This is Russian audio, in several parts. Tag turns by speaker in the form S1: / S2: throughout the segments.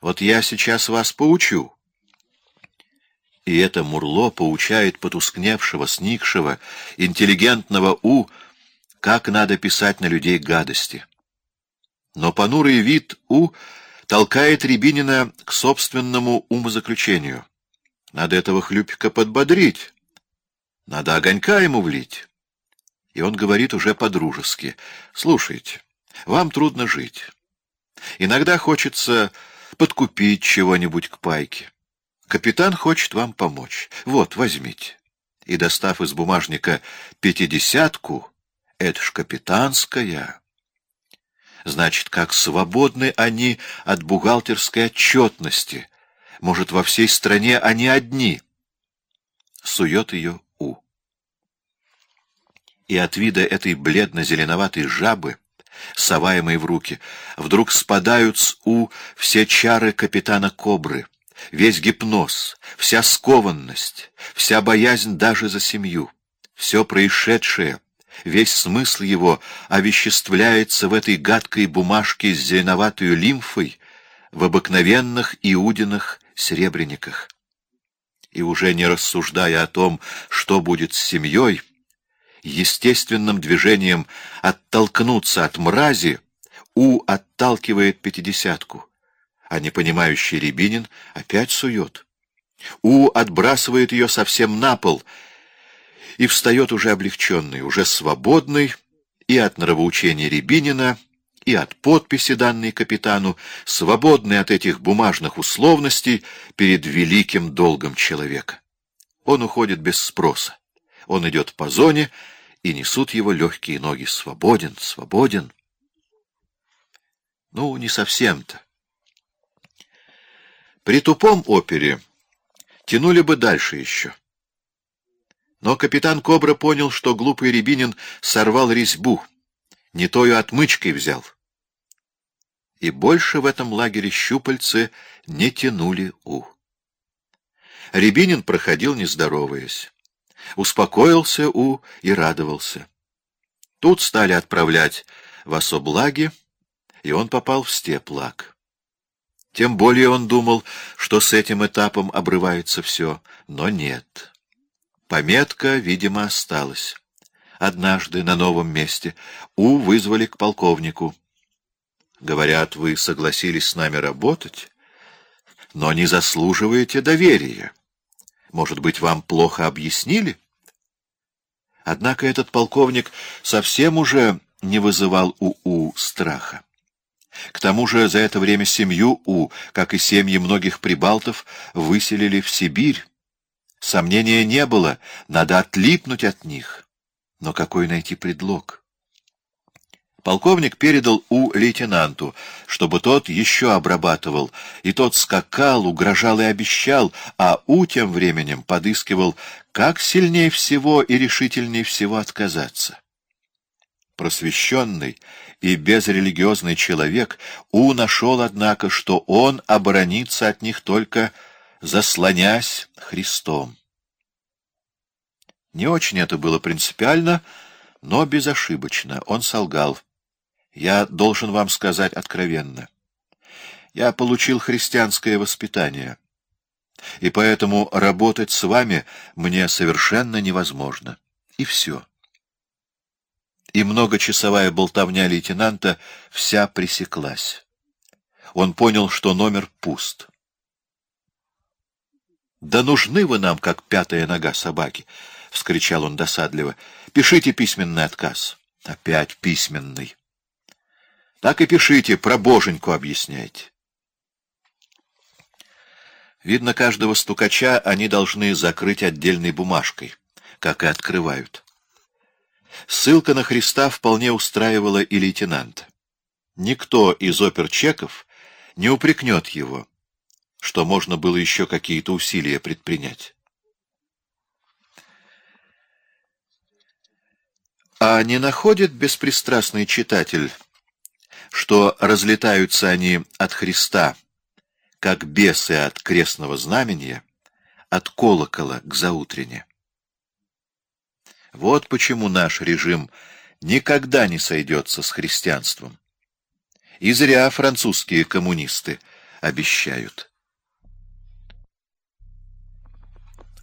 S1: Вот я сейчас вас поучу. И это Мурло поучает потускневшего, сникшего, интеллигентного У, как надо писать на людей гадости. Но понурый вид У толкает Рябинина к собственному умозаключению. Надо этого хлюпика подбодрить, надо огонька ему влить. И он говорит уже по-дружески. «Слушайте, вам трудно жить. Иногда хочется подкупить чего-нибудь к пайке. Капитан хочет вам помочь. Вот, возьмите». И, достав из бумажника пятидесятку, это ж капитанская. Значит, как свободны они от бухгалтерской отчетности. Может, во всей стране они одни. Сует ее У. И от вида этой бледно-зеленоватой жабы, соваемой в руки, вдруг спадают с У все чары капитана Кобры, весь гипноз, вся скованность, вся боязнь даже за семью, все происшедшее — весь смысл его овеществляется в этой гадкой бумажке с зеленоватой лимфой в обыкновенных иудиных серебряниках. И уже не рассуждая о том, что будет с семьей, естественным движением оттолкнуться от мрази, У отталкивает пятидесятку, а непонимающий Рябинин опять сует. У отбрасывает ее совсем на пол — и встает уже облегченный, уже свободный и от нравоучения Рябинина, и от подписи, данной капитану, свободный от этих бумажных условностей перед великим долгом человека. Он уходит без спроса. Он идет по зоне, и несут его легкие ноги. Свободен, свободен. Ну, не совсем-то. При тупом опере тянули бы дальше еще. Но капитан Кобра понял, что глупый Рябинин сорвал резьбу, не тою отмычкой взял. И больше в этом лагере щупальцы не тянули У. Рябинин проходил, не здороваясь. Успокоился У и радовался. Тут стали отправлять в особлаги, и он попал в степлаг. Тем более он думал, что с этим этапом обрывается все, но нет. Пометка, видимо, осталась. Однажды на новом месте У вызвали к полковнику. Говорят, вы согласились с нами работать, но не заслуживаете доверия. Может быть, вам плохо объяснили? Однако этот полковник совсем уже не вызывал у У страха. К тому же за это время семью У, как и семьи многих прибалтов, выселили в Сибирь, Сомнения не было, надо отлипнуть от них. Но какой найти предлог? Полковник передал У лейтенанту, чтобы тот еще обрабатывал, и тот скакал, угрожал и обещал, а У тем временем подыскивал, как сильнее всего и решительнее всего отказаться. Просвещенный и безрелигиозный человек У нашел, однако, что он оборонится от них только заслонясь Христом. Не очень это было принципиально, но безошибочно. Он солгал. Я должен вам сказать откровенно. Я получил христианское воспитание, и поэтому работать с вами мне совершенно невозможно. И все. И многочасовая болтовня лейтенанта вся пресеклась. Он понял, что номер пуст. «Да нужны вы нам, как пятая нога собаки!» — вскричал он досадливо. «Пишите письменный отказ». «Опять письменный». «Так и пишите, про боженьку объясняйте». Видно, каждого стукача они должны закрыть отдельной бумажкой, как и открывают. Ссылка на Христа вполне устраивала и лейтенанта. Никто из оперчеков не упрекнет его что можно было еще какие-то усилия предпринять. А не находит беспристрастный читатель, что разлетаются они от Христа, как бесы от крестного знамения, от колокола к заутрене? Вот почему наш режим никогда не сойдется с христианством. И зря французские коммунисты обещают.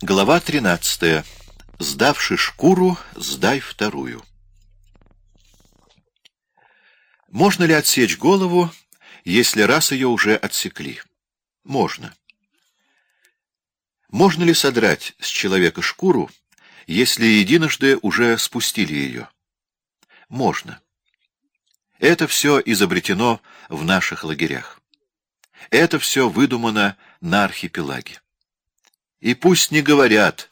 S1: Глава 13. Сдавши шкуру, сдай вторую. Можно ли отсечь голову, если раз ее уже отсекли? Можно. Можно ли содрать с человека шкуру, если единожды уже спустили ее? Можно. Это все изобретено в наших лагерях. Это все выдумано на архипелаге. И пусть не говорят,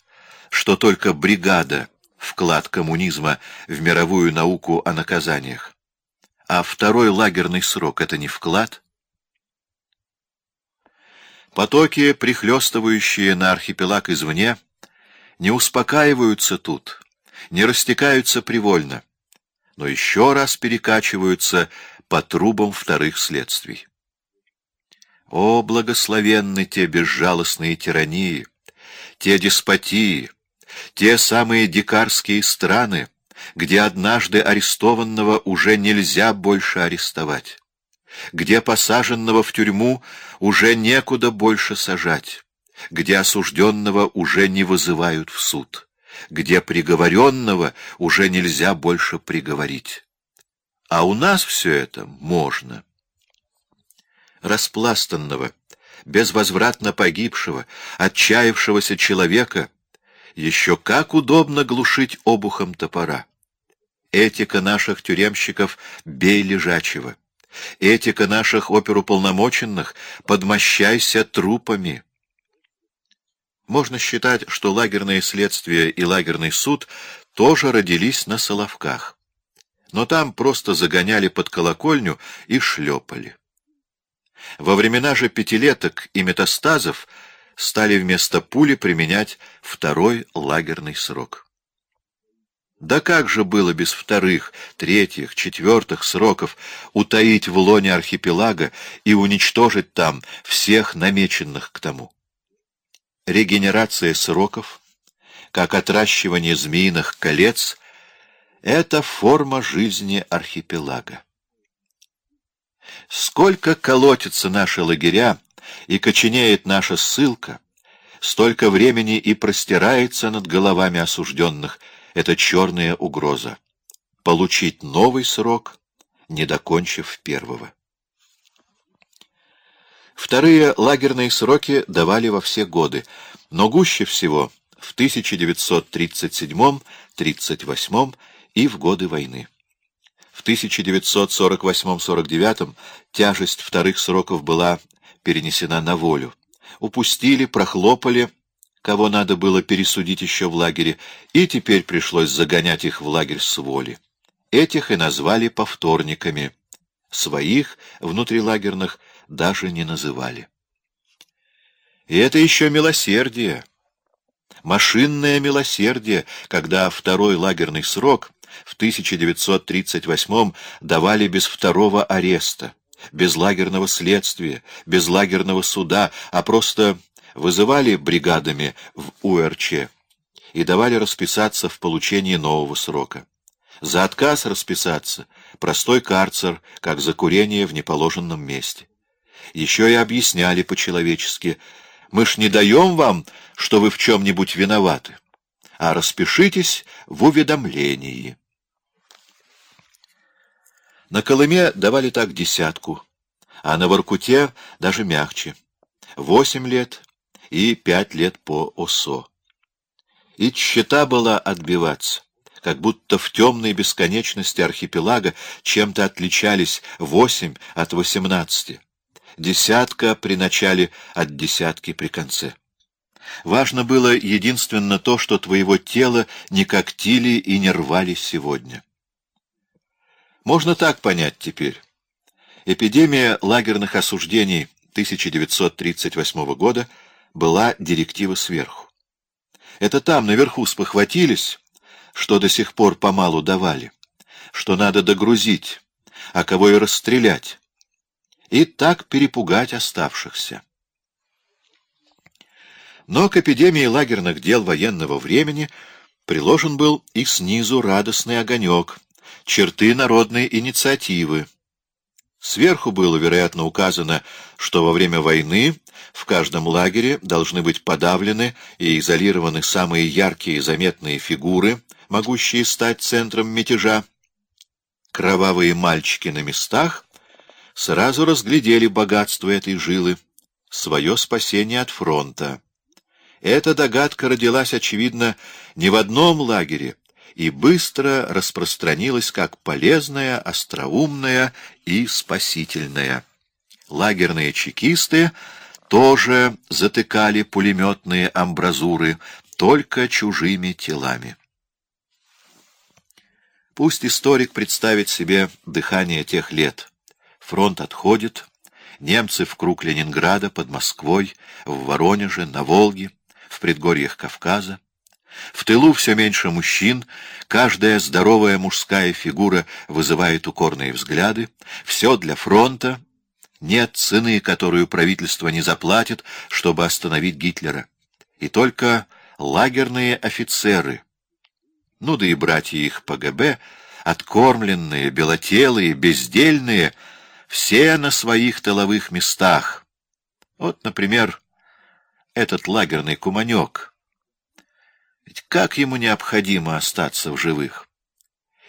S1: что только бригада — вклад коммунизма в мировую науку о наказаниях. А второй лагерный срок — это не вклад? Потоки, прихлестывающие на архипелаг извне, не успокаиваются тут, не растекаются привольно, но еще раз перекачиваются по трубам вторых следствий. О, благословенны те безжалостные тирании, те деспотии, те самые дикарские страны, где однажды арестованного уже нельзя больше арестовать, где посаженного в тюрьму уже некуда больше сажать, где осужденного уже не вызывают в суд, где приговоренного уже нельзя больше приговорить. А у нас все это можно. Распластанного, безвозвратно погибшего, отчаявшегося человека еще как удобно глушить обухом топора. Этика наших тюремщиков — бей лежачего. Этика наших оперуполномоченных — подмощайся трупами. Можно считать, что лагерное следствие и лагерный суд тоже родились на Соловках. Но там просто загоняли под колокольню и шлепали. Во времена же пятилеток и метастазов стали вместо пули применять второй лагерный срок. Да как же было без вторых, третьих, четвертых сроков утаить в лоне архипелага и уничтожить там всех намеченных к тому? Регенерация сроков, как отращивание змеиных колец, — это форма жизни архипелага. Сколько колотятся наши лагеря и коченеет наша ссылка, столько времени и простирается над головами осужденных эта черная угроза — получить новый срок, не докончив первого. Вторые лагерные сроки давали во все годы, но гуще всего в 1937, 1938 и в годы войны. В 1948-49 тяжесть вторых сроков была перенесена на волю. Упустили, прохлопали, кого надо было пересудить еще в лагере, и теперь пришлось загонять их в лагерь с воли. Этих и назвали повторниками. Своих, внутрилагерных, даже не называли. И это еще милосердие. Машинное милосердие, когда второй лагерный срок в 1938 давали без второго ареста, без лагерного следствия, без лагерного суда, а просто вызывали бригадами в УРЧ и давали расписаться в получении нового срока. За отказ расписаться — простой карцер, как за курение в неположенном месте. Еще и объясняли по-человечески, мы ж не даем вам, что вы в чем-нибудь виноваты, а распишитесь в уведомлении. На Колыме давали так десятку, а на Воркуте даже мягче. Восемь лет и пять лет по ОСО. И тщета была отбиваться, как будто в темной бесконечности архипелага чем-то отличались восемь от восемнадцати, десятка при начале от десятки при конце. Важно было единственно то, что твоего тела не когтили и не рвали сегодня. Можно так понять теперь. Эпидемия лагерных осуждений 1938 года была директива сверху. Это там, наверху, спохватились, что до сих пор помалу давали, что надо догрузить, а кого и расстрелять, и так перепугать оставшихся. Но к эпидемии лагерных дел военного времени приложен был и снизу радостный огонек — черты народной инициативы. Сверху было, вероятно, указано, что во время войны в каждом лагере должны быть подавлены и изолированы самые яркие и заметные фигуры, могущие стать центром мятежа. Кровавые мальчики на местах сразу разглядели богатство этой жилы, свое спасение от фронта. Эта догадка родилась, очевидно, не в одном лагере, и быстро распространилась как полезная, остроумная и спасительная. Лагерные чекисты тоже затыкали пулеметные амбразуры только чужими телами. Пусть историк представит себе дыхание тех лет. Фронт отходит, немцы в круг Ленинграда, под Москвой, в Воронеже, на Волге, в предгорьях Кавказа. В тылу все меньше мужчин, каждая здоровая мужская фигура вызывает укорные взгляды, все для фронта, нет цены, которую правительство не заплатит, чтобы остановить Гитлера. И только лагерные офицеры, ну да и братья их по ГБ, откормленные, белотелые, бездельные, все на своих тыловых местах. Вот, например, этот лагерный куманек — ведь как ему необходимо остаться в живых?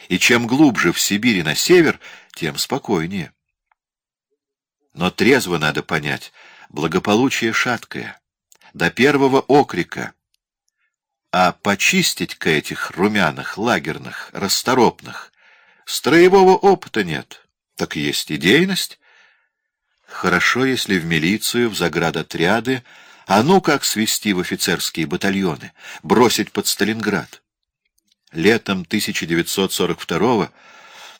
S1: И чем глубже в Сибири на север, тем спокойнее. Но трезво надо понять, благополучие шаткое, до первого окрика. А почистить-ка этих румяных, лагерных, расторопных, строевого опыта нет, так есть идейность. Хорошо, если в милицию, в заградотряды, а ну как свести в офицерские батальоны, бросить под Сталинград. Летом 1942-го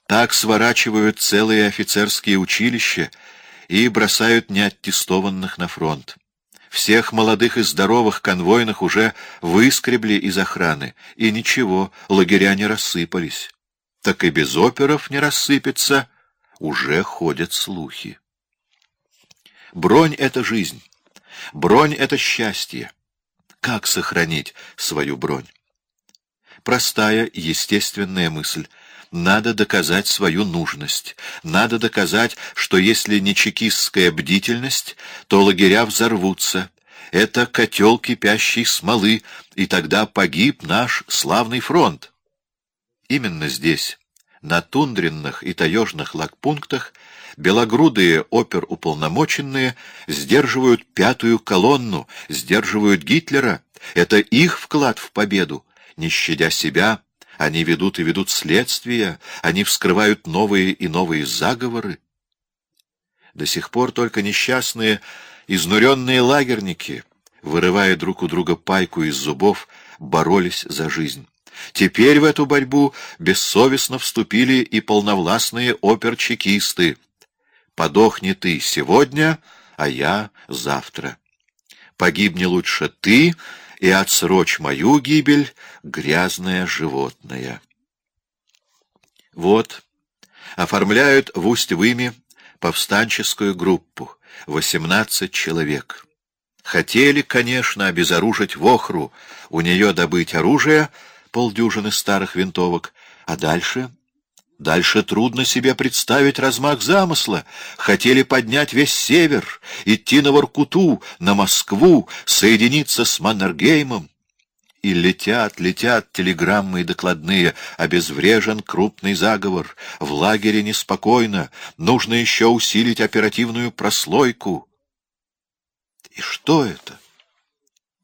S1: так сворачивают целые офицерские училища и бросают неаттестованных на фронт. Всех молодых и здоровых конвойных уже выскребли из охраны, и ничего, лагеря не рассыпались. Так и без оперов не рассыпется, уже ходят слухи. Бронь — это жизнь. Бронь — это счастье. Как сохранить свою бронь? Простая, естественная мысль. Надо доказать свою нужность. Надо доказать, что если не чекистская бдительность, то лагеря взорвутся. Это котел кипящей смолы, и тогда погиб наш славный фронт. Именно здесь, на тундренных и таежных лагпунктах, белогрудые оперуполномоченные сдерживают пятую колонну, сдерживают Гитлера. Это их вклад в победу. Не щадя себя, они ведут и ведут следствия, они вскрывают новые и новые заговоры. До сих пор только несчастные, изнуренные лагерники, вырывая друг у друга пайку из зубов, боролись за жизнь. Теперь в эту борьбу бессовестно вступили и полновластные оперчекисты. Подохни ты сегодня, а я завтра. Погибни лучше ты и отсрочь мою гибель, грязное животное. Вот, оформляют в Усть-Выме повстанческую группу, восемнадцать человек. Хотели, конечно, обезоружить Вохру, у нее добыть оружие, полдюжины старых винтовок, а дальше... Дальше трудно себе представить размах замысла. Хотели поднять весь север, идти на Воркуту, на Москву, соединиться с Маннергеймом. И летят, летят телеграммы и докладные. Обезврежен крупный заговор. В лагере неспокойно. Нужно еще усилить оперативную прослойку. И что это?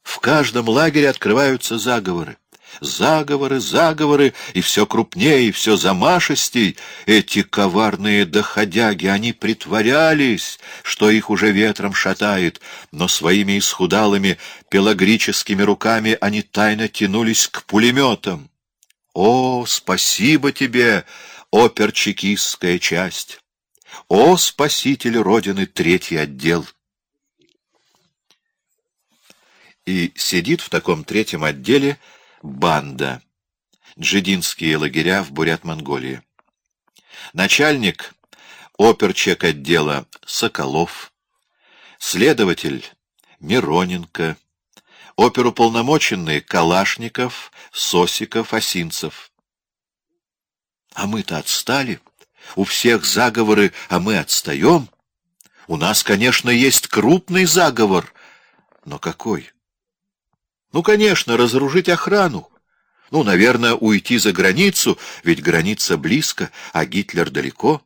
S1: В каждом лагере открываются заговоры. Заговоры, заговоры, и все крупнее, и все замашистей. Эти коварные доходяги, они притворялись, что их уже ветром шатает, но своими исхудалыми пелагрическими руками они тайно тянулись к пулеметам. О, спасибо тебе, оперчекистская часть! О, спаситель Родины, третий отдел! И сидит в таком третьем отделе банда. Джидинские лагеря в Бурят-Монголии. Начальник оперчек отдела Соколов, следователь Мироненко, оперуполномоченные Калашников, Сосиков, Осинцев. А мы-то отстали. У всех заговоры, а мы отстаем. У нас, конечно, есть крупный заговор. Но какой? Ну, конечно, разоружить охрану. Ну, наверное, уйти за границу, ведь граница близко, а Гитлер далеко.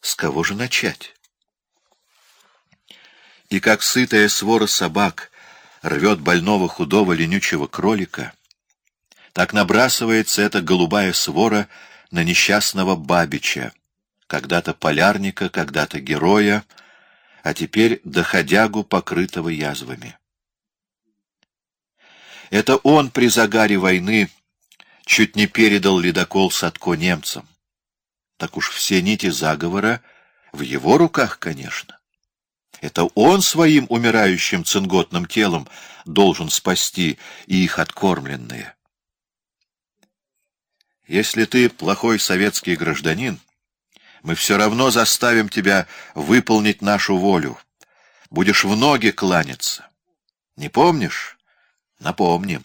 S1: С кого же начать? И как сытая свора собак рвет больного худого ленючего кролика, так набрасывается эта голубая свора на несчастного Бабича, когда-то полярника, когда-то героя, а теперь доходягу, покрытого язвами. Это он при загаре войны чуть не передал ледокол Садко немцам. Так уж все нити заговора в его руках, конечно. Это он своим умирающим цинготным телом должен спасти и их откормленные. Если ты плохой советский гражданин, мы все равно заставим тебя выполнить нашу волю. Будешь в ноги кланяться. Не помнишь? Напомним.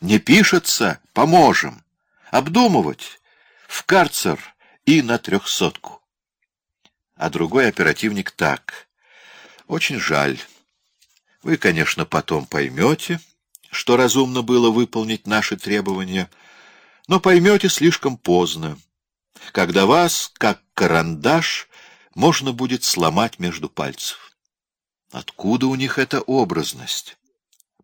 S1: Не пишется? Поможем. Обдумывать. В карцер и на трехсотку. А другой оперативник так. Очень жаль. Вы, конечно, потом поймете, что разумно было выполнить наши требования — но поймете слишком поздно, когда вас, как карандаш, можно будет сломать между пальцев. Откуда у них эта образность?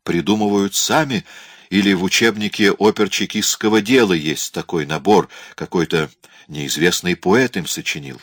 S1: Придумывают сами, или в учебнике оперчекистского дела есть такой набор, какой-то неизвестный поэт им сочинил?